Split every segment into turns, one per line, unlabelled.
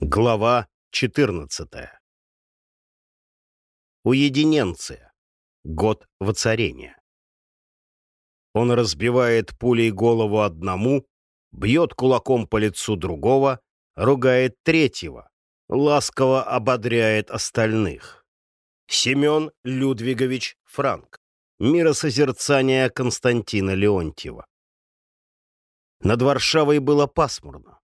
Глава 14. Уединенция. Год воцарения. Он разбивает пулей голову одному, бьет кулаком по лицу другого, ругает третьего, ласково ободряет остальных. Семен Людвигович Франк. Миросозерцание Константина Леонтьева. Над Варшавой было пасмурно.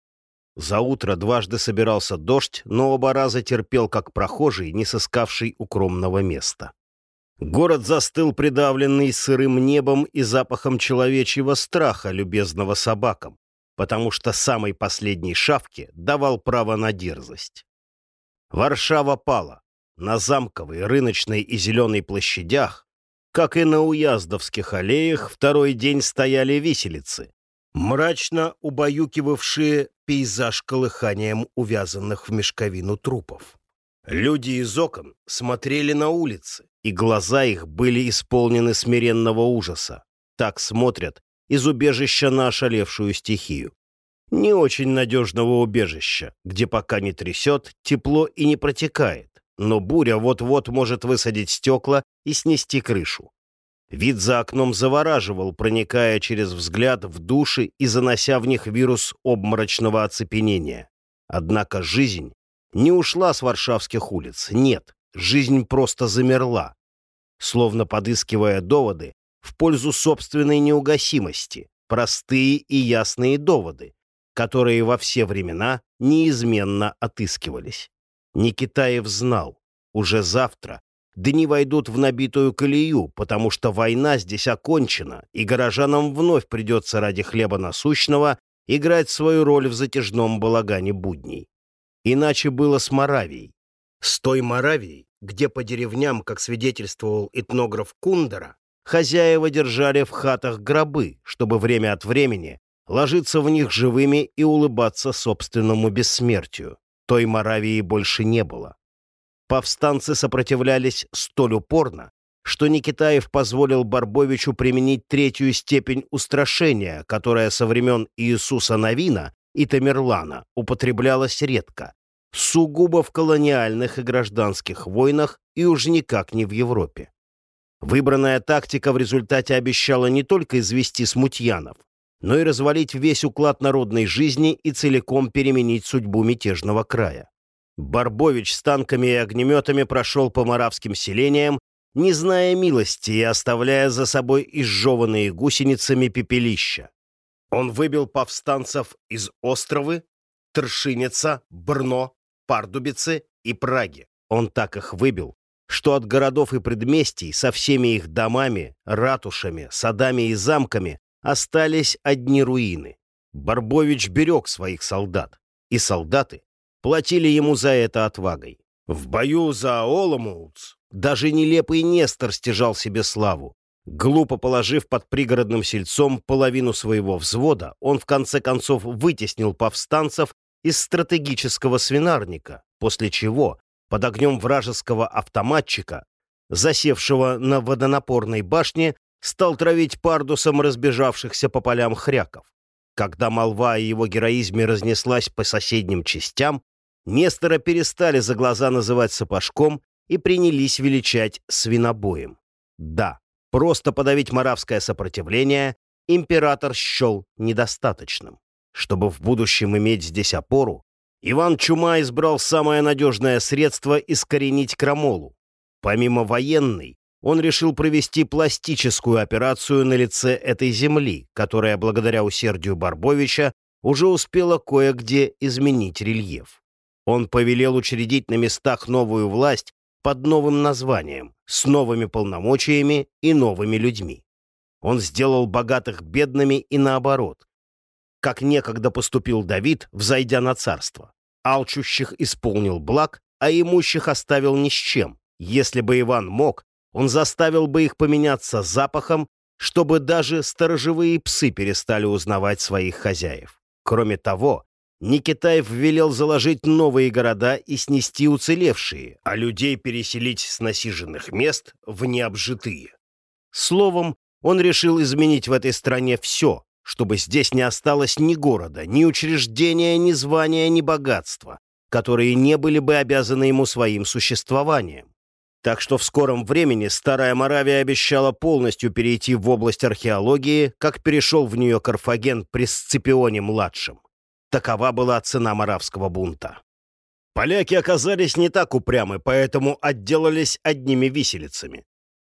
За утро дважды собирался дождь, но оба раза терпел как прохожий, не сыскавший укромного места. Город застыл придавленный сырым небом и запахом человечьего страха, любезного собакам, потому что самой последней шавке давал право на дерзость. Варшава пала. На замковой, рыночной и зеленой площадях, как и на уяздовских аллеях, второй день стояли виселицы, мрачно убаюкивавшие пейзаж колыханием увязанных в мешковину трупов. Люди из окон смотрели на улицы, и глаза их были исполнены смиренного ужаса. Так смотрят из убежища на ошалевшую стихию. Не очень надежного убежища, где пока не трясет, тепло и не протекает, но буря вот-вот может высадить стекла и снести крышу. Вид за окном завораживал, проникая через взгляд в души и занося в них вирус обморочного оцепенения. Однако жизнь не ушла с варшавских улиц. Нет, жизнь просто замерла, словно подыскивая доводы в пользу собственной неугасимости, простые и ясные доводы, которые во все времена неизменно отыскивались. Никитаев знал, уже завтра дни войдут в набитую колею, потому что война здесь окончена, и горожанам вновь придется ради хлеба насущного играть свою роль в затяжном балагане будней. Иначе было с Моравией. С той Моравией, где по деревням, как свидетельствовал этнограф Кундера, хозяева держали в хатах гробы, чтобы время от времени ложиться в них живыми и улыбаться собственному бессмертию. Той Моравии больше не было. Повстанцы сопротивлялись столь упорно, что Никитаев позволил Барбовичу применить третью степень устрашения, которая со времен Иисуса Новина и Тамерлана употреблялась редко, сугубо в колониальных и гражданских войнах и уж никак не в Европе. Выбранная тактика в результате обещала не только извести смутьянов, но и развалить весь уклад народной жизни и целиком переменить судьбу мятежного края. Барбович с танками и огнеметами прошел по маравским селениям, не зная милости и оставляя за собой изжеванные гусеницами пепелища. Он выбил повстанцев из Островы, Тршинеца, Брно, Пардубицы и Праги. Он так их выбил, что от городов и предместий со всеми их домами, ратушами, садами и замками остались одни руины. Барбович берег своих солдат, и солдаты платили ему за это отвагой. В бою за Оломоутс даже нелепый Нестор стяжал себе славу. Глупо положив под пригородным сельцом половину своего взвода, он в конце концов вытеснил повстанцев из стратегического свинарника, после чего, под огнем вражеского автоматчика, засевшего на водонапорной башне, стал травить пардусом разбежавшихся по полям хряков. Когда молва о его героизме разнеслась по соседним частям, Нестора перестали за глаза называть сапожком и принялись величать свинобоем. Да, просто подавить моравское сопротивление император счел недостаточным. Чтобы в будущем иметь здесь опору, Иван Чума избрал самое надежное средство искоренить крамолу. Помимо военной, он решил провести пластическую операцию на лице этой земли, которая, благодаря усердию Барбовича, уже успела кое-где изменить рельеф. Он повелел учредить на местах новую власть под новым названием, с новыми полномочиями и новыми людьми. Он сделал богатых бедными и наоборот, как некогда поступил Давид, взойдя на царство. Алчущих исполнил благ, а имущих оставил ни с чем. Если бы Иван мог, он заставил бы их поменяться запахом, чтобы даже сторожевые псы перестали узнавать своих хозяев. Кроме того, Никитаев велел заложить новые города и снести уцелевшие, а людей переселить с насиженных мест в необжитые. Словом, он решил изменить в этой стране все, чтобы здесь не осталось ни города, ни учреждения, ни звания, ни богатства, которые не были бы обязаны ему своим существованием. Так что в скором времени Старая Моравия обещала полностью перейти в область археологии, как перешел в нее Карфаген при Сципионе-младшем. Такова была цена моравского бунта. Поляки оказались не так упрямы, поэтому отделались одними виселицами.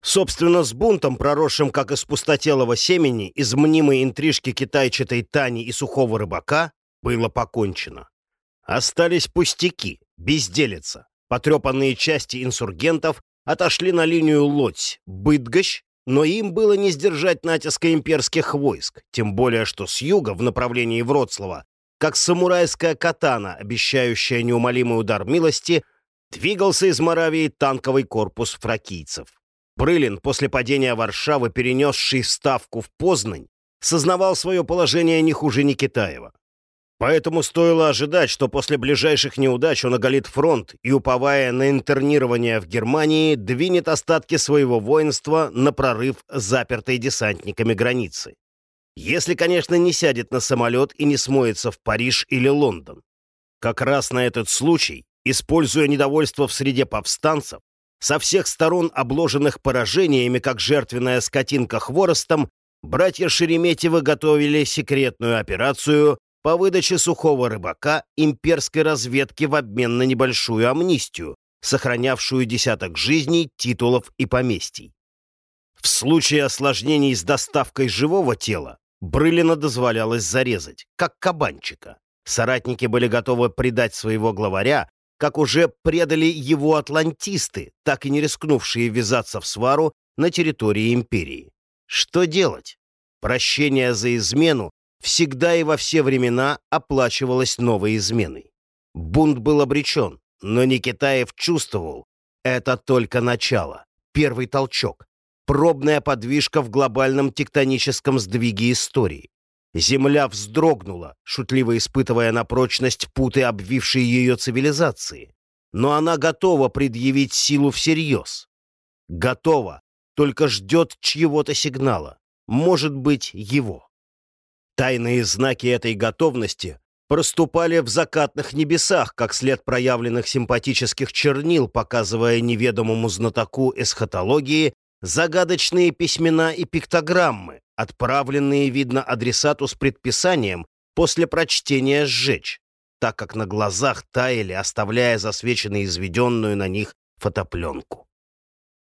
Собственно, с бунтом, проросшим как из пустотелого семени, из мнимой интрижки китайчатой Тани и сухого рыбака, было покончено. Остались пустяки, безделица. Потрепанные части инсургентов отошли на линию Лодь, Быдгощ, но им было не сдержать натиска имперских войск, тем более что с юга в направлении Вроцлава, как самурайская катана, обещающая неумолимый удар милости, двигался из Моравии танковый корпус фракийцев. Брылин, после падения Варшавы, перенесший ставку в Познань, сознавал свое положение не хуже Никитаева. Поэтому стоило ожидать, что после ближайших неудач он оголит фронт и, уповая на интернирование в Германии, двинет остатки своего воинства на прорыв запертой десантниками границы. Если, конечно, не сядет на самолет и не смоется в Париж или Лондон. Как раз на этот случай, используя недовольство в среде повстанцев, со всех сторон обложенных поражениями, как жертвенная скотинка хворостом, братья Шереметьевы готовили секретную операцию по выдаче сухого рыбака имперской разведки в обмен на небольшую амнистию, сохранявшую десяток жизней, титулов и поместий. В случае осложнений с доставкой живого тела Брылина дозволялось зарезать, как кабанчика. Соратники были готовы предать своего главаря, как уже предали его атлантисты, так и не рискнувшие ввязаться в свару на территории империи. Что делать? Прощение за измену всегда и во все времена оплачивалось новой изменой. Бунт был обречен, но Никитаев чувствовал, это только начало, первый толчок, пробная подвижка в глобальном тектоническом сдвиге истории. Земля вздрогнула, шутливо испытывая на прочность путы, обвившие ее цивилизации. Но она готова предъявить силу всерьез. Готова, только ждет чьего-то сигнала. Может быть, его. Тайные знаки этой готовности проступали в закатных небесах, как след проявленных симпатических чернил, показывая неведомому знатоку эсхатологии загадочные письмена и пиктограммы, отправленные, видно, адресату с предписанием после прочтения сжечь, так как на глазах таяли, оставляя засвеченной изведенную на них фотопленку.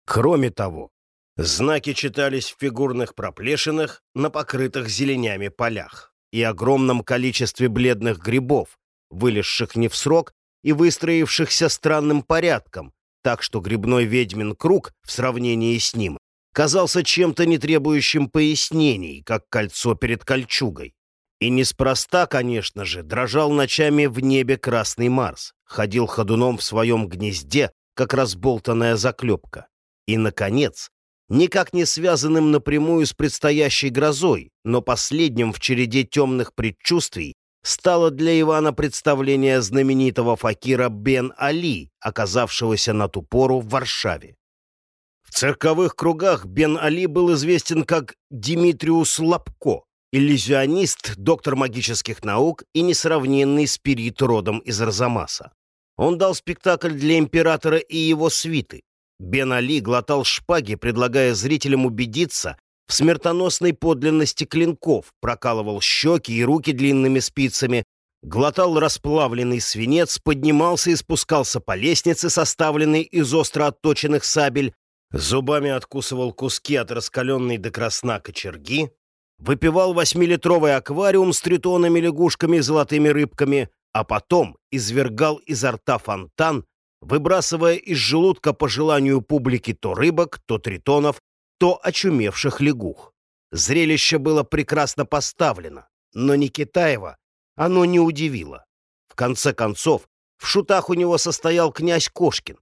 Кроме того, знаки читались в фигурных проплешинах на покрытых зеленями полях и огромном количестве бледных грибов, вылезших не в срок и выстроившихся странным порядком, так что грибной ведьмин круг в сравнении с ним казался чем-то не требующим пояснений, как кольцо перед кольчугой. И неспроста, конечно же, дрожал ночами в небе Красный Марс, ходил ходуном в своем гнезде, как разболтанная заклепка. И, наконец, никак не связанным напрямую с предстоящей грозой, но последним в череде темных предчувствий, стало для Ивана представление знаменитого факира Бен Али, оказавшегося на ту пору в Варшаве. В цирковых кругах Бен Али был известен как Димитриус Лапко, иллюзионист, доктор магических наук и несравненный спирит родом из Арзамаса. Он дал спектакль для императора и его свиты. Бен Али глотал шпаги, предлагая зрителям убедиться в смертоносной подлинности клинков, прокалывал щеки и руки длинными спицами, глотал расплавленный свинец, поднимался и спускался по лестнице, составленной из остро отточенных сабель, Зубами откусывал куски от раскаленной до красна кочерги, выпивал восьмилитровый аквариум с тритонами, лягушками и золотыми рыбками, а потом извергал изо рта фонтан, выбрасывая из желудка по желанию публики то рыбок, то тритонов, то очумевших лягух. Зрелище было прекрасно поставлено, но Никитаева оно не удивило. В конце концов, в шутах у него состоял князь Кошкин,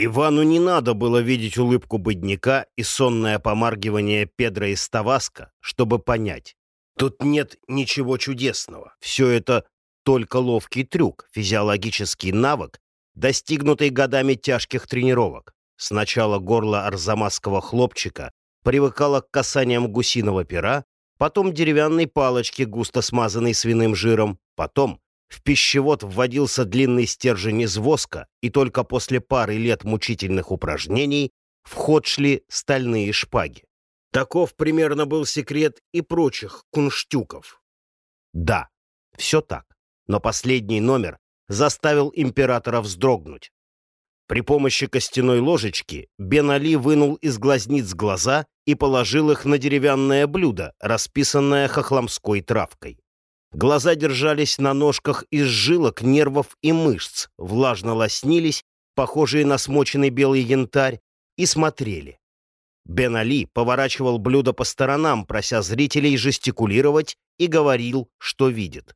Ивану не надо было видеть улыбку бедняка и сонное помаргивание Педра из Таваска, чтобы понять. Тут нет ничего чудесного. Все это только ловкий трюк, физиологический навык, достигнутый годами тяжких тренировок. Сначала горло арзамасского хлопчика привыкало к касаниям гусиного пера, потом деревянной палочки, густо смазанной свиным жиром, потом в пищевод вводился длинный стержень из воска, и только после пары лет мучительных упражнений в ход шли стальные шпаги. Таков примерно был секрет и прочих кунштюков. Да, все так, но последний номер заставил императора вздрогнуть. При помощи костяной ложечки Бен Али вынул из глазниц глаза и положил их на деревянное блюдо, расписанное хохломской травкой. Глаза держались на ножках из жилок, нервов и мышц, влажно лоснились, похожие на смоченный белый янтарь, и смотрели. Бен Али поворачивал блюдо по сторонам, прося зрителей жестикулировать, и говорил, что видит.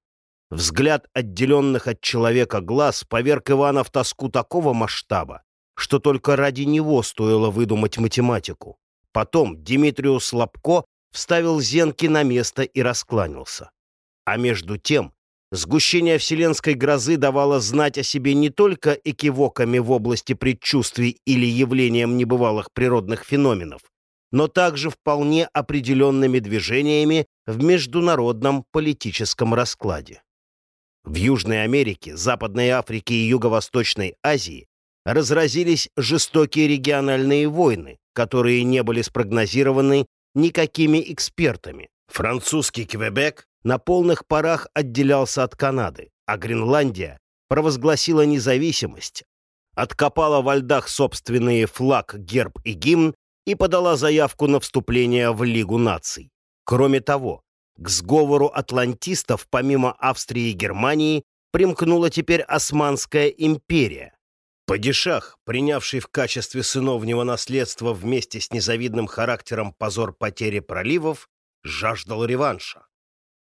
Взгляд отделенных от человека глаз поверг Ивана в тоску такого масштаба, что только ради него стоило выдумать математику. Потом Димитриус Лобко вставил зенки на место и раскланялся. А между тем, сгущение вселенской грозы давало знать о себе не только экивоками в области предчувствий или явлением небывалых природных феноменов, но также вполне определенными движениями в международном политическом раскладе. В Южной Америке, Западной Африке и Юго-Восточной Азии разразились жестокие региональные войны, которые не были спрогнозированы никакими экспертами. Французский Квебек на полных парах отделялся от Канады, а Гренландия провозгласила независимость, откопала во льдах собственные флаг, герб и гимн и подала заявку на вступление в Лигу наций. Кроме того, к сговору атлантистов помимо Австрии и Германии примкнула теперь Османская империя. Падишах, принявший в качестве сыновнего наследства вместе с незавидным характером позор потери проливов, жаждал реванша.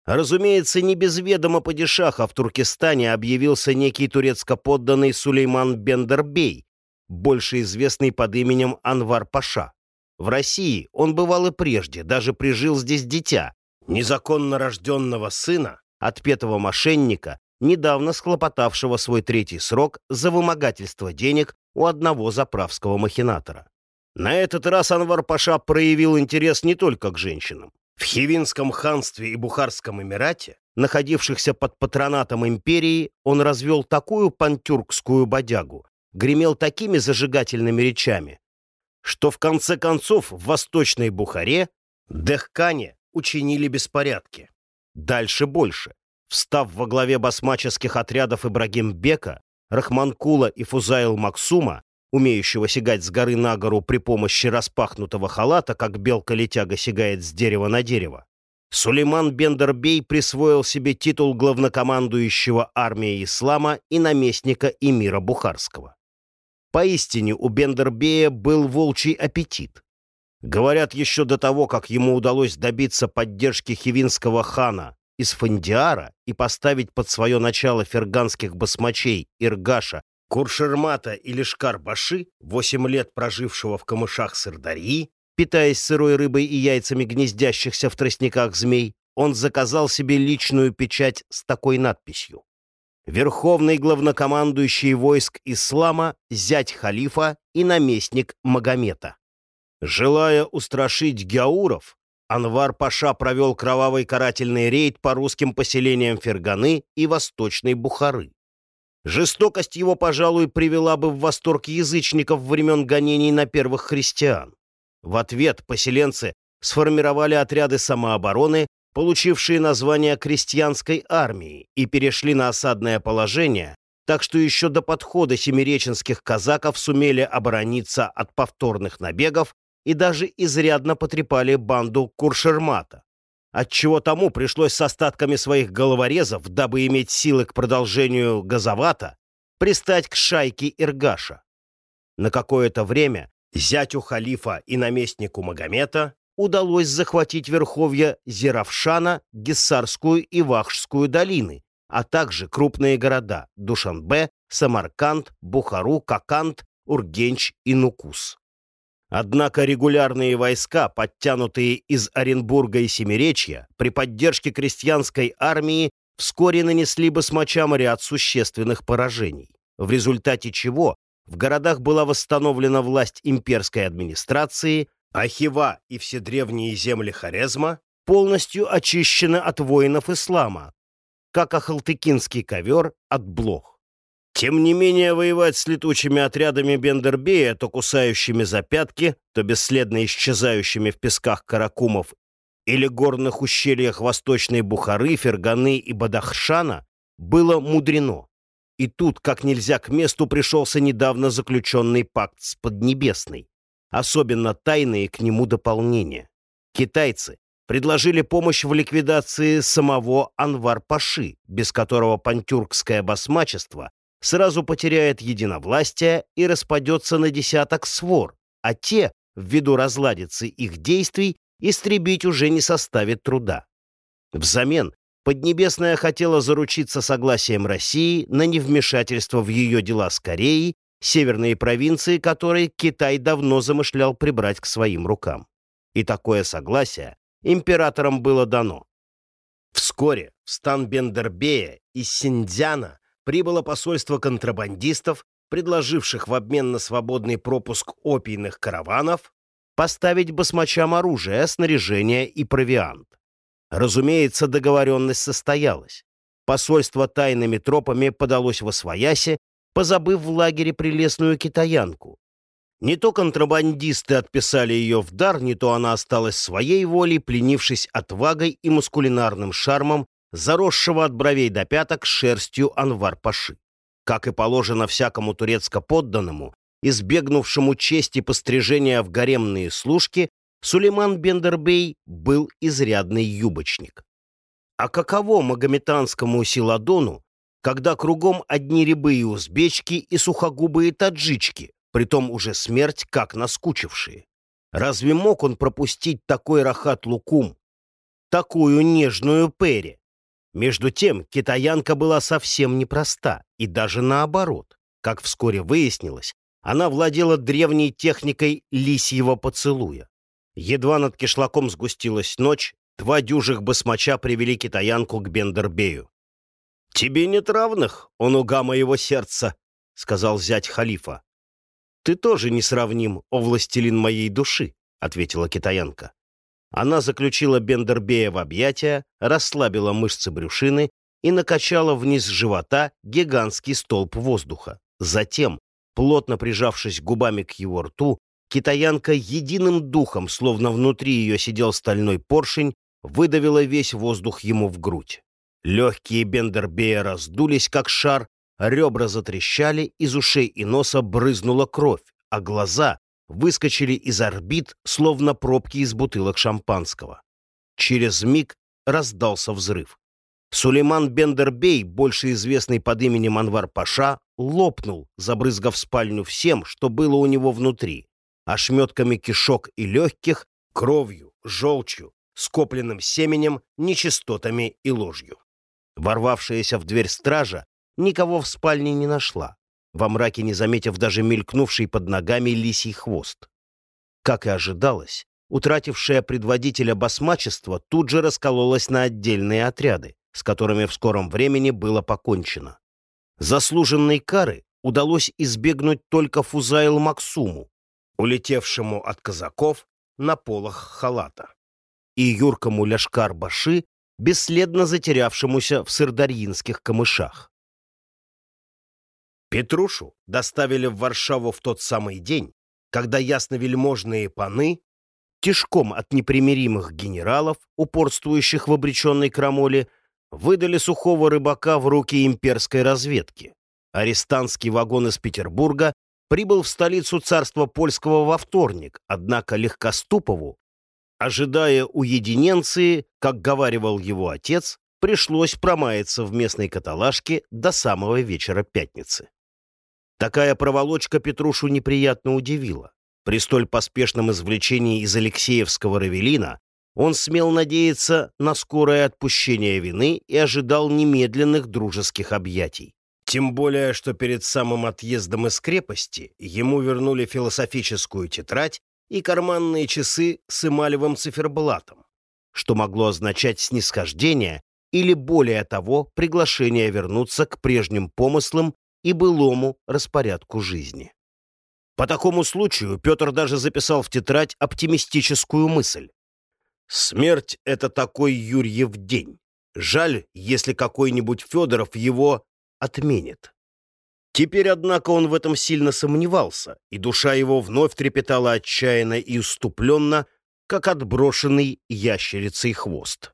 Разумеется, не без ведома падишаха в Туркестане объявился некий турецко-подданный Сулейман Бендербей, больше известный под именем Анвар Паша. В России он бывал и прежде, даже прижил здесь дитя, незаконно рожденного сына, отпетого мошенника, недавно схлопотавшего свой третий срок за вымогательство денег у одного заправского махинатора. На этот раз Анвар Паша проявил интерес не только к женщинам. В Хивинском ханстве и Бухарском эмирате, находившихся под патронатом империи, он развел такую пантюркскую бодягу, гремел такими зажигательными речами, что в конце концов в Восточной Бухаре, Дехкане, учинили беспорядки. Дальше больше. Встав во главе басмаческих отрядов Ибрагим Бека, Рахманкула и Фузаил Максума, умеющего сигать с горы на гору при помощи распахнутого халата, как белка-летяга сигает с дерева на дерево, Сулейман Бендербей присвоил себе титул главнокомандующего армией ислама и наместника эмира Бухарского. Поистине у Бендербея был волчий аппетит. Говорят, еще до того, как ему удалось добиться поддержки хивинского хана из Фандиара и поставить под свое начало ферганских басмачей Иргаша, Куршермата или Шкар-Баши, восемь лет прожившего в камышах Сырдарьи, питаясь сырой рыбой и яйцами гнездящихся в тростниках змей, он заказал себе личную печать с такой надписью. Верховный главнокомандующий войск ислама, зять халифа и наместник Магомета. Желая устрашить гяуров, Анвар Паша провел кровавый карательный рейд по русским поселениям Ферганы и Восточной Бухары. Жестокость его, пожалуй, привела бы в восторг язычников времен гонений на первых христиан. В ответ поселенцы сформировали отряды самообороны, получившие название крестьянской армии, и перешли на осадное положение, так что еще до подхода семиреченских казаков сумели оборониться от повторных набегов и даже изрядно потрепали банду Куршермата, отчего тому пришлось с остатками своих головорезов, дабы иметь силы к продолжению газовата, пристать к шайке Иргаша. На какое-то время зятю халифа и наместнику Магомета удалось захватить верховья Зеравшана, Гессарскую и Вахшскую долины, а также крупные города Душанбе, Самарканд, Бухару, Какант, Ургенч и Нукус. Однако регулярные войска, подтянутые из Оренбурга и Семиречья, при поддержке крестьянской армии вскоре нанесли бы смочам ряд существенных поражений, в результате чего в городах была восстановлена власть имперской администрации, а Хива и все древние земли Хорезма полностью очищены от воинов ислама, как ахалтыкинский ковер от блох. Тем не менее, воевать с летучими отрядами Бендербея, то кусающими за пятки, то бесследно исчезающими в песках Каракумов или горных ущельях Восточной Бухары, Ферганы и Бадахшана, было мудрено. И тут как нельзя к месту пришелся недавно заключенный пакт с Поднебесной. Особенно тайные к нему дополнения. Китайцы предложили помощь в ликвидации самого Анвар-Паши, без которого пантюркское басмачество сразу потеряет единовластие и распадется на десяток свор, а те, ввиду разладицы их действий, истребить уже не составит труда. Взамен Поднебесная хотела заручиться согласием России на невмешательство в ее дела с Кореей, северные провинции которой Китай давно замышлял прибрать к своим рукам. И такое согласие императорам было дано. Вскоре в стан Бендербея из Синдзяна прибыло посольство контрабандистов, предложивших в обмен на свободный пропуск опийных караванов поставить басмачам оружие, снаряжение и провиант. Разумеется, договоренность состоялась. Посольство тайными тропами подалось во свояси, позабыв в лагере прелестную китаянку. Не то контрабандисты отписали ее в дар, не то она осталась своей волей, пленившись отвагой и маскулинарным шармом, заросшего от бровей до пяток шерстью Анвар-Паши. Как и положено всякому турецко-подданному, избегнувшему чести пострижения в гаремные служки, Сулейман Бендербей был изрядный юбочник. А каково магометанскому Силадону, когда кругом одни рябые узбечки и сухогубые таджички, притом уже смерть как наскучившие? Разве мог он пропустить такой рахат-лукум, такую нежную перри? Между тем, китаянка была совсем непроста, и даже наоборот. Как вскоре выяснилось, она владела древней техникой лисьего поцелуя. Едва над кишлаком сгустилась ночь, два дюжих басмача привели китаянку к Бендербею. «Тебе нет равных, он уга моего сердца», — сказал зять халифа. «Ты тоже не сравним, о властелин моей души», — ответила китаянка. Она заключила Бендербея в объятия, расслабила мышцы брюшины и накачала вниз живота гигантский столб воздуха. Затем, плотно прижавшись губами к его рту, Китаянка единым духом, словно внутри ее сидел стальной поршень, выдавила весь воздух ему в грудь. Легкие Бендербея раздулись, как шар, ребра затрещали, из ушей и носа брызнула кровь, а глаза выскочили из орбит, словно пробки из бутылок шампанского. Через миг раздался взрыв. Сулейман Бендербей, больше известный под именем Анвар Паша, лопнул, забрызгав спальню всем, что было у него внутри ошметками кишок и легких, кровью, желчью, скопленным семенем, нечистотами и ложью. Ворвавшаяся в дверь стража никого в спальне не нашла, во мраке не заметив даже мелькнувший под ногами лисий хвост. Как и ожидалось, утратившая предводителя басмачества тут же раскололась на отдельные отряды, с которыми в скором времени было покончено. Заслуженной кары удалось избегнуть только Фузаил Максуму, улетевшему от казаков на полах халата, и юркому Ляшкар-Баши, бесследно затерявшемуся в сырдарьинских камышах. Петрушу доставили в Варшаву в тот самый день, когда ясновельможные паны, тишком от непримиримых генералов, упорствующих в обреченной крамоле, выдали сухого рыбака в руки имперской разведки. Арестантский вагон из Петербурга прибыл в столицу царства польского во вторник, однако Легкоступову, ожидая уединенции, как говаривал его отец, пришлось промаяться в местной каталажке до самого вечера пятницы. Такая проволочка Петрушу неприятно удивила. При столь поспешном извлечении из Алексеевского Равелина он смел надеяться на скорое отпущение вины и ожидал немедленных дружеских объятий. Тем более, что перед самым отъездом из крепости ему вернули философическую тетрадь и карманные часы с эмалевым циферблатом, что могло означать снисхождение или, более того, приглашение вернуться к прежним помыслам и былому распорядку жизни. По такому случаю Петр даже записал в тетрадь оптимистическую мысль. «Смерть — это такой Юрьев день. Жаль, если какой-нибудь Федоров его отменит. Теперь, однако, он в этом сильно сомневался, и душа его вновь трепетала отчаянно и уступленно, как отброшенный ящерицей хвост.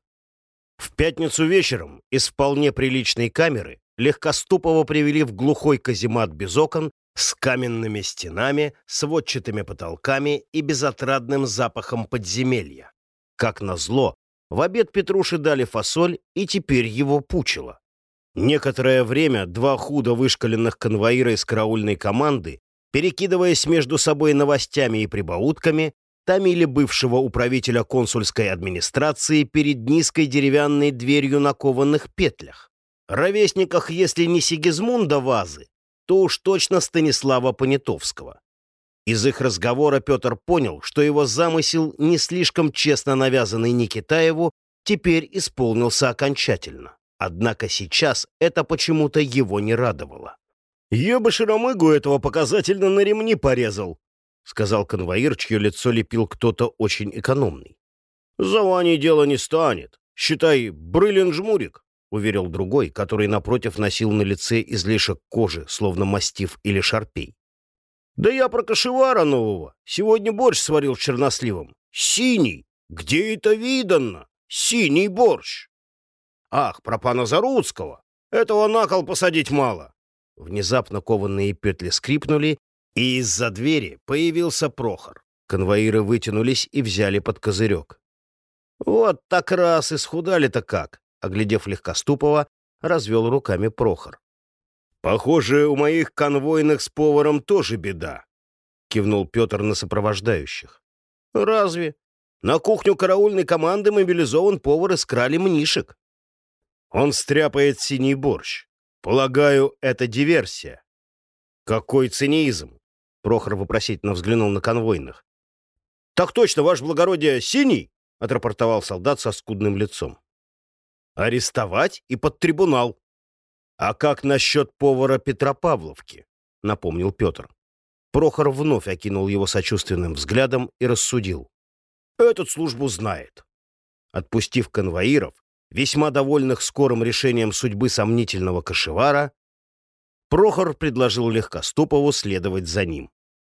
В пятницу вечером из вполне приличной камеры Легкоступова привели в глухой каземат без окон с каменными стенами, сводчатыми потолками и безотрадным запахом подземелья. Как назло, в обед Петруши дали фасоль, и теперь его пучило. Некоторое время два худо вышкаленных конвоира из караульной команды, перекидываясь между собой новостями и прибаутками, томили бывшего управителя консульской администрации перед низкой деревянной дверью на кованых петлях. Ровесниках, если не Сигизмунда Вазы, то уж точно Станислава Понятовского. Из их разговора Петр понял, что его замысел, не слишком честно навязанный Никитаеву, теперь исполнился окончательно. Однако сейчас это почему-то его не радовало. «Я бы Шаромыгу этого показательно на ремни порезал», — сказал конвоир, чье лицо лепил кто-то очень экономный. «За Ваней дело не станет. Считай, брылен жмурик». — уверил другой, который напротив носил на лице излишек кожи, словно мастив или шарпей. «Да я про кошевара нового. Сегодня борщ сварил черносливом. Синий! Где это видано? Синий борщ!» «Ах, про пана Заруцкого! Этого на кол посадить мало!» Внезапно кованные петли скрипнули, и из-за двери появился Прохор. Конвоиры вытянулись и взяли под козырек. «Вот так раз исхудали-то как!» Оглядев Легкоступова, развел руками Прохор. «Похоже, у моих конвойных с поваром тоже беда», — кивнул Петр на сопровождающих. «Разве? На кухню караульной команды мобилизован повар из крали мнишек. Он стряпает синий борщ. Полагаю, это диверсия». «Какой цинизм!» — Прохор вопросительно взглянул на конвойных. «Так точно, ваше благородие, синий!» — отрапортовал солдат со скудным лицом. Арестовать и под трибунал. А как насчет повара Петропавловки? Напомнил Петр. Прохор вновь окинул его сочувственным взглядом и рассудил. Этот службу знает. Отпустив конвоиров, весьма довольных скорым решением судьбы сомнительного кошевара, Прохор предложил Легкоступову следовать за ним.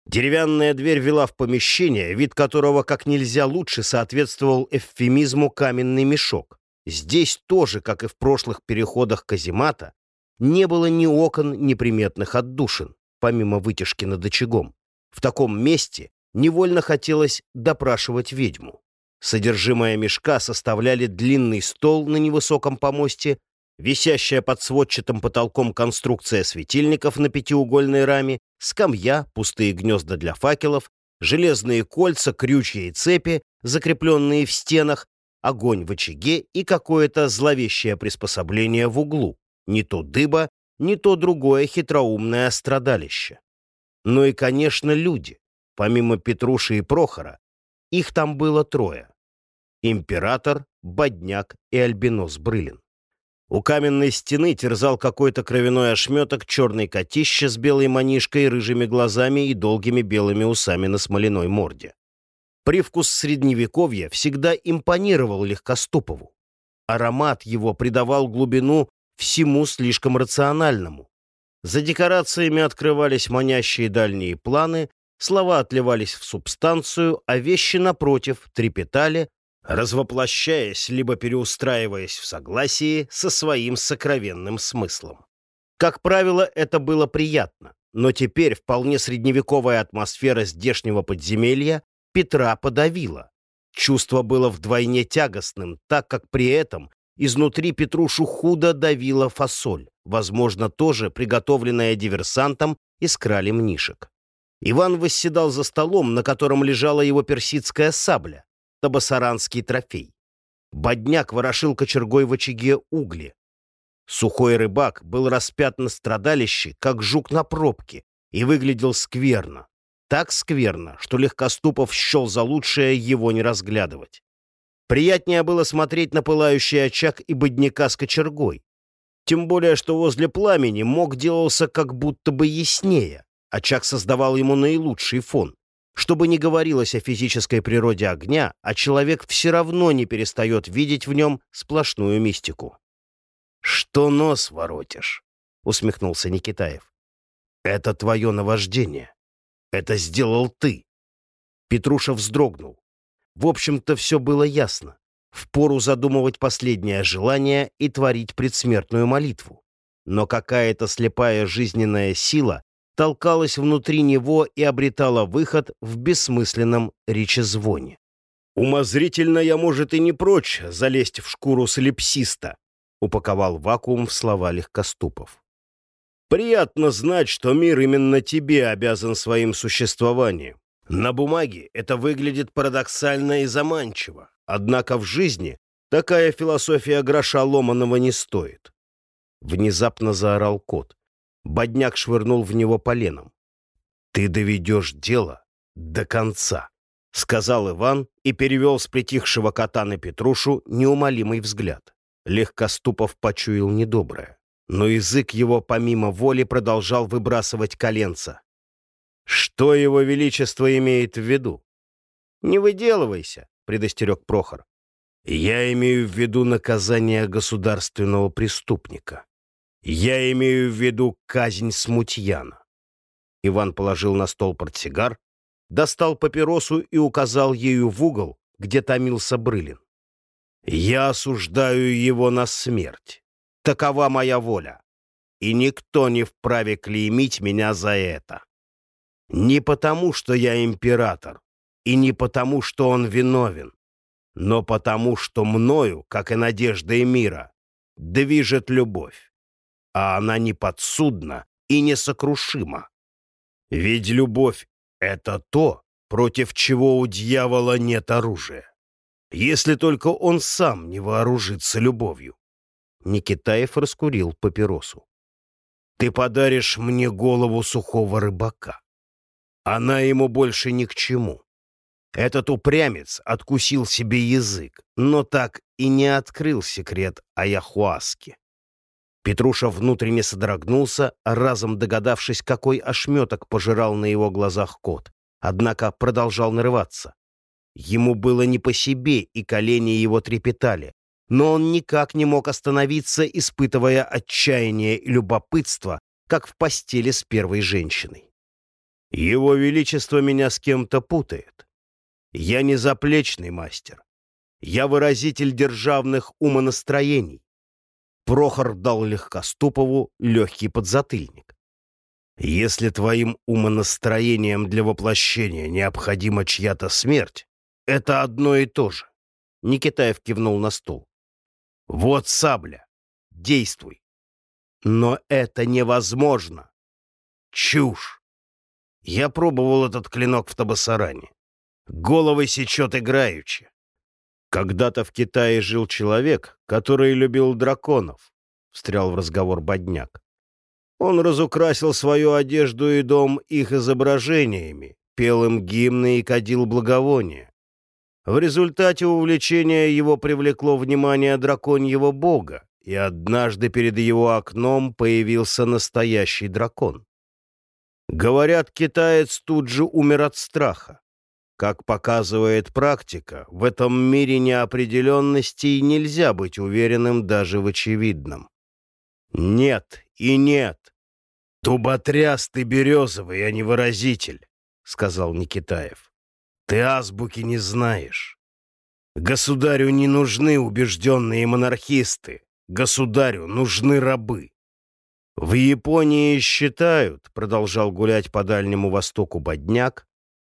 Деревянная дверь вела в помещение, вид которого как нельзя лучше соответствовал эвфемизму «каменный мешок». Здесь тоже, как и в прошлых переходах каземата, не было ни окон, ни приметных отдушин, помимо вытяжки над очагом. В таком месте невольно хотелось допрашивать ведьму. Содержимое мешка составляли длинный стол на невысоком помосте, висящая под сводчатым потолком конструкция светильников на пятиугольной раме, скамья, пустые гнезда для факелов, железные кольца, крючья и цепи, закрепленные в стенах, огонь в очаге и какое-то зловещее приспособление в углу, не то дыба, не то другое хитроумное страдалище. Ну и, конечно, люди. Помимо Петруши и Прохора, их там было трое. Император, Бодняк и Альбинос Брылин. У каменной стены терзал какой-то кровяной ошметок черный котище с белой манишкой, рыжими глазами и долгими белыми усами на смоляной морде. Привкус средневековья всегда импонировал Легкоступову. Аромат его придавал глубину всему слишком рациональному. За декорациями открывались манящие дальние планы, слова отливались в субстанцию, а вещи, напротив, трепетали, развоплощаясь либо переустраиваясь в согласии со своим сокровенным смыслом. Как правило, это было приятно, но теперь вполне средневековая атмосфера здешнего подземелья Петра подавило. Чувство было вдвойне тягостным, так как при этом изнутри Петрушу худо давила фасоль, возможно, тоже приготовленная диверсантом из крали мнишек. Иван восседал за столом, на котором лежала его персидская сабля, табасаранский трофей. Бодняк ворошил кочергой в очаге угли. Сухой рыбак был распят на страдалище, как жук на пробке, и выглядел скверно. Так скверно, что Легкоступов счел за лучшее его не разглядывать. Приятнее было смотреть на пылающий очаг и бодняка с кочергой. Тем более, что возле пламени мог делался как будто бы яснее. Очаг создавал ему наилучший фон. Что бы ни говорилось о физической природе огня, а человек все равно не перестает видеть в нем сплошную мистику. «Что нос воротишь?» — усмехнулся Никитаев. «Это твое наваждение. Это сделал ты». Петруша вздрогнул. В общем-то, все было ясно. Впору задумывать последнее желание и творить предсмертную молитву. Но какая-то слепая жизненная сила толкалась внутри него и обретала выход в бессмысленном речезвоне. «Умозрительно я, может, и не прочь залезть в шкуру солипсиста», упаковал вакуум в слова легкоступов. «Приятно знать, что мир именно тебе обязан своим существованием. На бумаге это выглядит парадоксально и заманчиво, однако в жизни такая философия гроша ломаного не стоит». Внезапно заорал кот. Бодняк швырнул в него поленом. «Ты доведешь дело до конца», — сказал Иван и перевел с притихшего кота на Петрушу неумолимый взгляд. Легкоступов почуял недоброе, но язык его помимо воли продолжал выбрасывать коленца. «Что его величество имеет в виду?» «Не выделывайся», — предостерег Прохор. «Я имею в виду наказание государственного преступника. Я имею в виду казнь смутьяна. Иван положил на стол портсигар, достал папиросу и указал ею в угол, где томился Брылин. «Я осуждаю его на смерть. Такова моя воля. И никто не вправе клеймить меня за это. Не потому, что я император, и не потому, что он виновен, но потому, что мною, как и надеждой мира, движет любовь а она не подсудна и несокрушима. Ведь любовь — это то, против чего у дьявола нет оружия. Если только он сам не вооружится любовью. Никитаев раскурил папиросу. Ты подаришь мне голову сухого рыбака. Она ему больше ни к чему. Этот упрямец откусил себе язык, но так и не открыл секрет Аяхуаски. Петруша внутренне содрогнулся, разом догадавшись, какой ошметок пожирал на его глазах кот. Однако продолжал нарываться. Ему было не по себе, и колени его трепетали. Но он никак не мог остановиться, испытывая отчаяние и любопытство, как в постели с первой женщиной. «Его Величество меня с кем-то путает. Я не заплечный мастер. Я выразитель державных умонастроений. Прохор дал Легкоступову легкий подзатыльник. «Если твоим умонастроением для воплощения необходима чья-то смерть, это одно и то же». Никитаев кивнул на стол. «Вот сабля. Действуй». «Но это невозможно. Чушь. Я пробовал этот клинок в Табасаране. Головы сечет играючи. «Когда-то в Китае жил человек, который любил драконов», — встрял в разговор Бодняк. Он разукрасил свою одежду и дом их изображениями, пел им гимны и кадил благовония. В результате увлечения его привлекло внимание драконьего бога, и однажды перед его окном появился настоящий дракон. Говорят, китаец тут же умер от страха. Как показывает практика, в этом мире неопределенностей нельзя быть уверенным даже в очевидном. Нет и нет. Туботряс ты березовый, а не выразитель, сказал Никитаев. Ты азбуки не знаешь. Государю не нужны убежденные монархисты. Государю нужны рабы. В Японии считают, продолжал гулять по Дальнему Востоку Бодняк,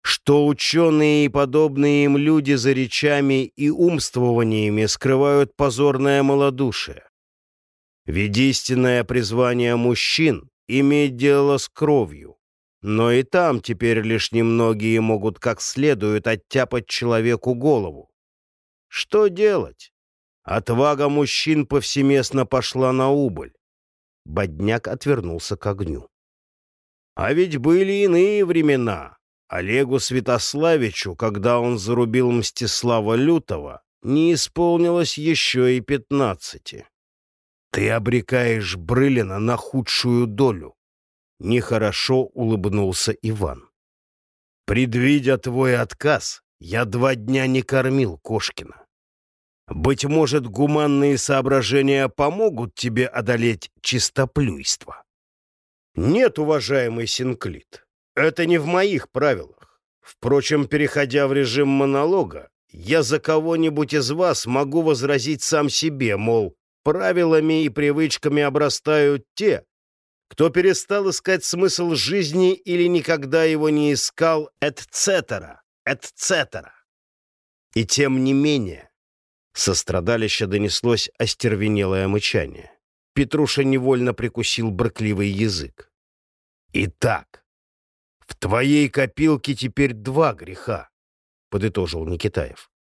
что ученые и подобные им люди за речами и умствованиями скрывают позорное малодушие. Ведь истинное призвание мужчин — иметь дело с кровью. Но и там теперь лишь немногие могут как следует оттяпать человеку голову. Что делать? Отвага мужчин повсеместно пошла на убыль. Бодняк отвернулся к огню. А ведь были иные времена, Олегу Святославичу, когда он зарубил Мстислава Лютого, не исполнилось еще и пятнадцати. Ты обрекаешь Брылина на худшую долю. Нехорошо улыбнулся Иван. Предвидя твой отказ, я два дня не кормил Кошкина. Быть может, гуманные соображения помогут тебе одолеть чистоплюйство. Нет, уважаемый Синклит, это не в моих правилах. Впрочем, переходя в режим монолога, я за кого-нибудь из вас могу возразить сам себе, мол, правилами и привычками обрастают те, кто перестал искать смысл жизни или никогда его не искал, etc., etc. И тем не менее, со страдалища донеслось остервенелое мычание. Петруша невольно прикусил брыкливый язык. «Итак, в твоей копилке теперь два греха», — подытожил Никитаев.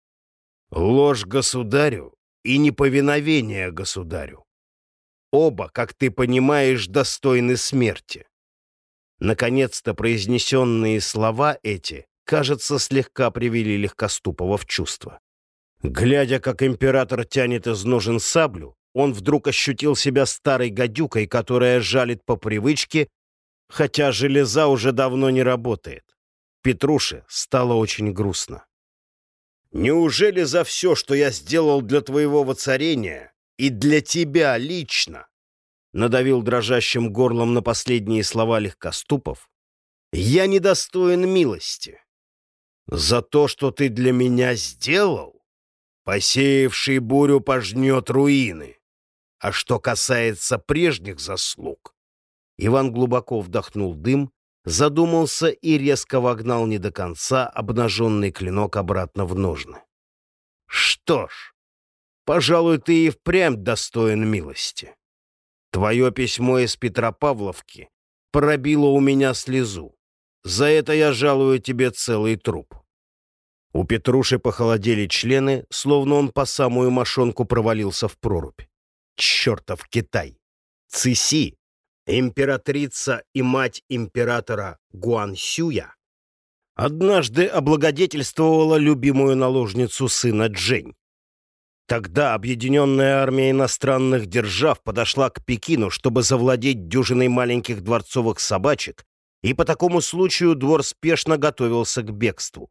«Ложь государю и неповиновение государю. Оба, как ты понимаешь, достойны смерти. Наконец-то произнесенные слова эти, кажется, слегка привели Легкоступова в чувство. Глядя, как император тянет из ножен саблю, он вдруг ощутил себя старой гадюкой, которая жалит по привычке, хотя железа уже давно не работает. Петруше стало очень грустно. «Неужели за все, что я сделал для твоего воцарения, и для тебя лично, надавил дрожащим горлом на последние слова легкоступов, я недостоин милости. За то, что ты для меня сделал, посеявший бурю пожнет руины. А что касается прежних заслуг, Иван глубоко вдохнул дым, задумался и резко вогнал не до конца обнаженный клинок обратно в ножны. Что ж, Пожалуй, ты и впрямь достоин милости. Твое письмо из Петропавловки пробило у меня слезу. За это я жалую тебе целый труп. У Петруши похолодели члены, словно он по самую мошонку провалился в прорубь. Чертов Китай! Циси, императрица и мать императора Гуансюя, однажды облагодетельствовала любимую наложницу сына Джень. Тогда объединенная армия иностранных держав подошла к Пекину, чтобы завладеть дюжиной маленьких дворцовых собачек, и по такому случаю двор спешно готовился к бегству.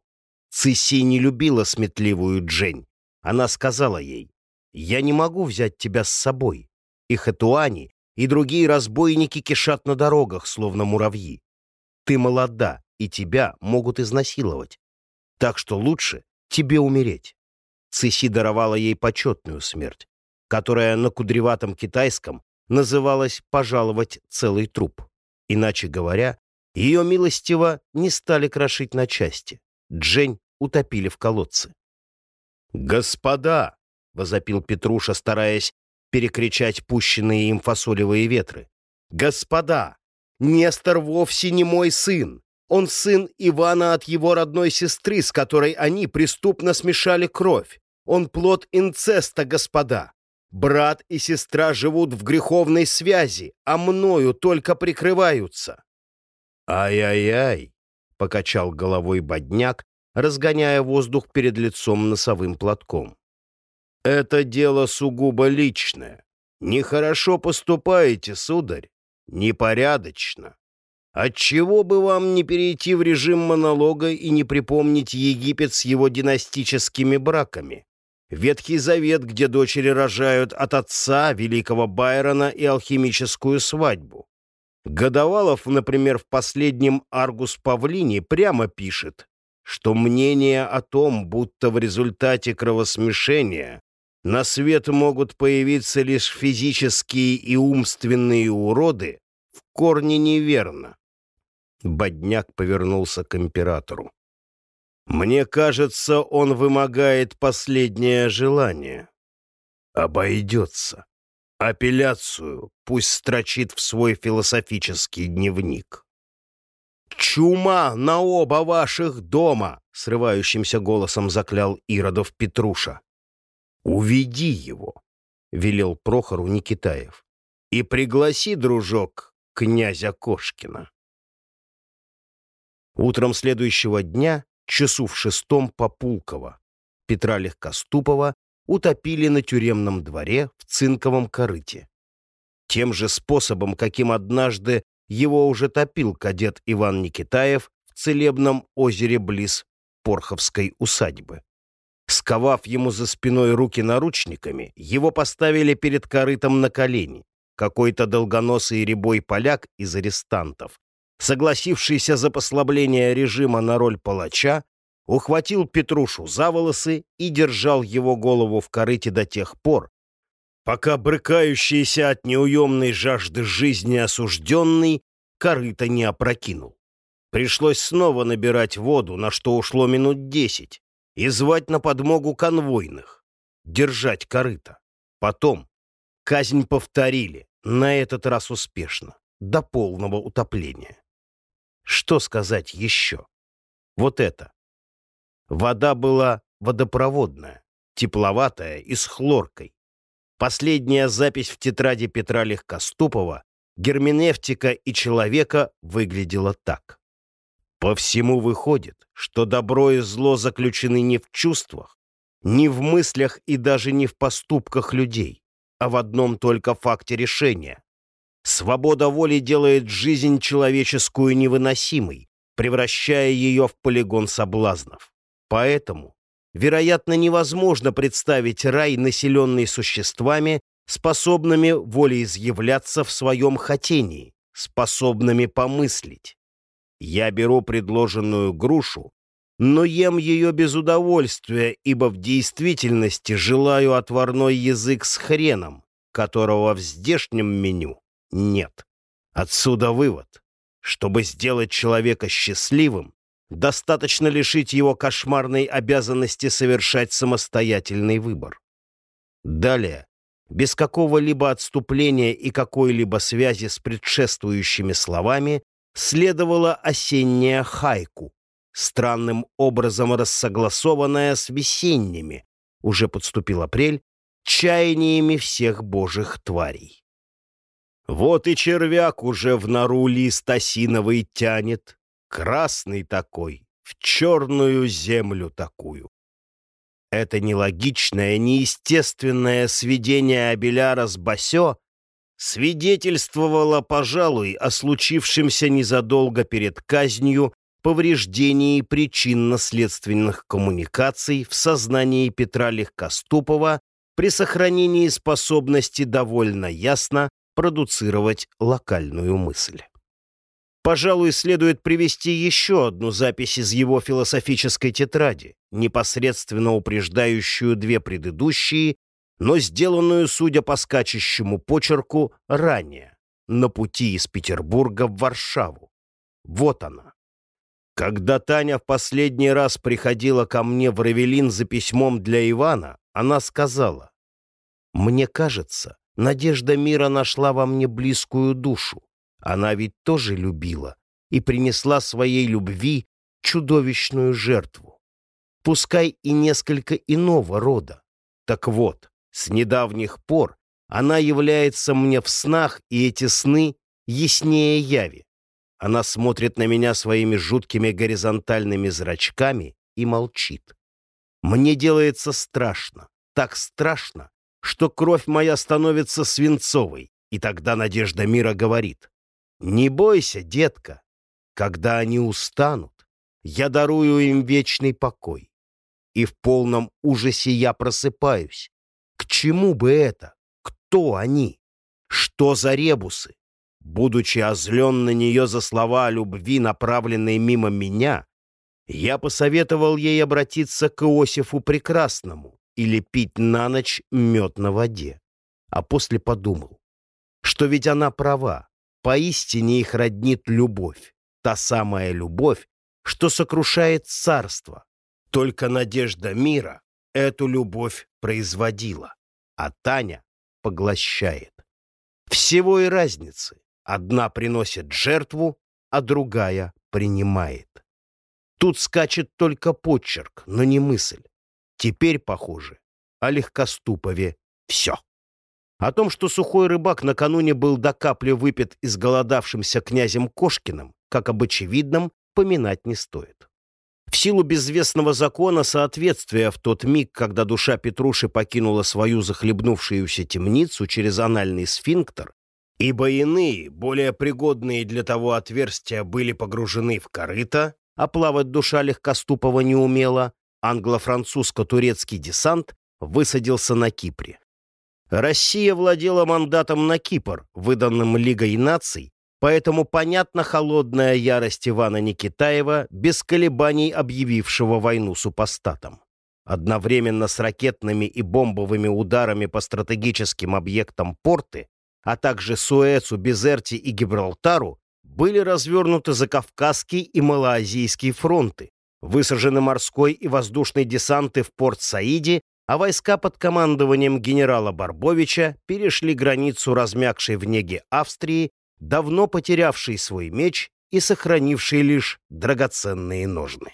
Циси не любила сметливую Джень. Она сказала ей, «Я не могу взять тебя с собой. И хатуани, и другие разбойники кишат на дорогах, словно муравьи. Ты молода, и тебя могут изнасиловать. Так что лучше тебе умереть». Циси даровала ей почетную смерть, которая на кудреватом китайском называлась «пожаловать целый труп». Иначе говоря, ее милостиво не стали крошить на части. Джень утопили в колодце. «Господа!» — возопил Петруша, стараясь перекричать пущенные им фасолевые ветры. «Господа! Нестор вовсе не мой сын! Он сын Ивана от его родной сестры, с которой они преступно смешали кровь. Он плод инцеста, господа. Брат и сестра живут в греховной связи, а мною только прикрываются. «Ай-яй-яй!» — покачал головой бодняк, разгоняя воздух перед лицом носовым платком. «Это дело сугубо личное. Нехорошо поступаете, сударь, непорядочно. Отчего бы вам не перейти в режим монолога и не припомнить Египет с его династическими браками? Ветхий Завет, где дочери рожают от отца великого Байрона и алхимическую свадьбу. Годовалов, например, в последнем «Аргус Павлине» прямо пишет, что мнение о том, будто в результате кровосмешения на свет могут появиться лишь физические и умственные уроды, в корне неверно. Бодняк повернулся к императору. Мне кажется, он вымогает последнее желание. Обойдется. Апелляцию пусть строчит в свой философический дневник. «Чума на оба ваших дома!» — срывающимся голосом заклял Иродов Петруша. «Уведи его!» — велел Прохору Никитаев. «И пригласи, дружок, князя Кошкина». Утром следующего дня часу в шестом по Пулково. Петра Легкоступова утопили на тюремном дворе в цинковом корыте. Тем же способом, каким однажды его уже топил кадет Иван Никитаев в целебном озере близ Порховской усадьбы. Сковав ему за спиной руки наручниками, его поставили перед корытом на колени. Какой-то долгоносый рябой поляк из арестантов, согласившийся за послабление режима на роль палача, ухватил Петрушу за волосы и держал его голову в корыте до тех пор, пока брыкающийся от неуемной жажды жизни осужденный корыто не опрокинул. Пришлось снова набирать воду, на что ушло минут десять, и звать на подмогу конвойных, держать корыто. Потом казнь повторили, на этот раз успешно, до полного утопления. Что сказать еще? Вот это. Вода была водопроводная, тепловатая и с хлоркой. Последняя запись в тетради Петра Легкоступова «Герменевтика и человека» выглядела так. По всему выходит, что добро и зло заключены не в чувствах, не в мыслях и даже не в поступках людей, а в одном только факте решения. Свобода воли делает жизнь человеческую невыносимой, превращая ее в полигон соблазнов. Поэтому, вероятно, невозможно представить рай, населенный существами, способными волеизъявляться в своем хотении, способными помыслить. Я беру предложенную грушу, но ем ее без удовольствия, ибо в действительности желаю отварной язык с хреном, которого в здешнем меню нет. Отсюда вывод. Чтобы сделать человека счастливым, достаточно лишить его кошмарной обязанности совершать самостоятельный выбор. Далее, без какого-либо отступления и какой-либо связи с предшествующими словами, следовала осенняя хайку, странным образом рассогласованная с весенними, уже подступил апрель, чаяниями всех божьих тварей. Вот и червяк уже в нору лист осиновый тянет, красный такой, в черную землю такую. Это нелогичное, неестественное сведение Абеляра с Басё свидетельствовало, пожалуй, о случившемся незадолго перед казнью повреждении причинно-следственных коммуникаций в сознании Петра Легкоступова при сохранении способности довольно ясно продуцировать локальную мысль. Пожалуй, следует привести еще одну запись из его философической тетради, непосредственно упреждающую две предыдущие, но сделанную, судя по скачущему почерку, ранее, на пути из Петербурга в Варшаву. Вот она. Когда Таня в последний раз приходила ко мне в Равелин за письмом для Ивана, она сказала, «Мне кажется, Надежда мира нашла во мне близкую душу. Она ведь тоже любила и принесла своей любви чудовищную жертву. Пускай и несколько иного рода. Так вот, с недавних пор она является мне в снах, и эти сны яснее яви. Она смотрит на меня своими жуткими горизонтальными зрачками и молчит. Мне делается страшно, так страшно, что кровь моя становится свинцовой, и тогда Надежда мира говорит, «Не бойся, детка, когда они устанут, я дарую им вечный покой». И в полном ужасе я просыпаюсь. К чему бы это? Кто они? Что за ребусы? Будучи озлен на нее за слова о любви, направленные мимо меня, я посоветовал ей обратиться к Иосифу Прекрасному или пить на ночь мед на воде. А после подумал, что ведь она права, поистине их роднит любовь, та самая любовь, что сокрушает царство. Только надежда мира эту любовь производила, а Таня поглощает. Всего и разницы. Одна приносит жертву, а другая принимает. Тут скачет только почерк, но не мысль. Теперь, похоже, о Легкоступове все. О том, что сухой рыбак накануне был до капли выпит изголодавшимся князем Кошкиным, как об очевидном, поминать не стоит. В силу безвестного закона соответствия в тот миг, когда душа Петруши покинула свою захлебнувшуюся темницу через анальный сфинктер, ибо иные, более пригодные для того отверстия, были погружены в корыто, а плавать душа легкоступого не умела, англо-французско-турецкий десант высадился на Кипре. Россия владела мандатом на Кипр, выданным Лигой наций, поэтому понятна холодная ярость Ивана Никитаева, без колебаний объявившего войну супостатам. Одновременно с ракетными и бомбовыми ударами по стратегическим объектам порты, а также Суэцу, Безерти и Гибралтару, были развернуты Закавказский и Малоазийский фронты, высажены морской и воздушный десанты в порт Саиде, а войска под командованием генерала Барбовича перешли границу размягшей в неге Австрии, давно потерявшей свой меч и сохранившей лишь драгоценные ножны.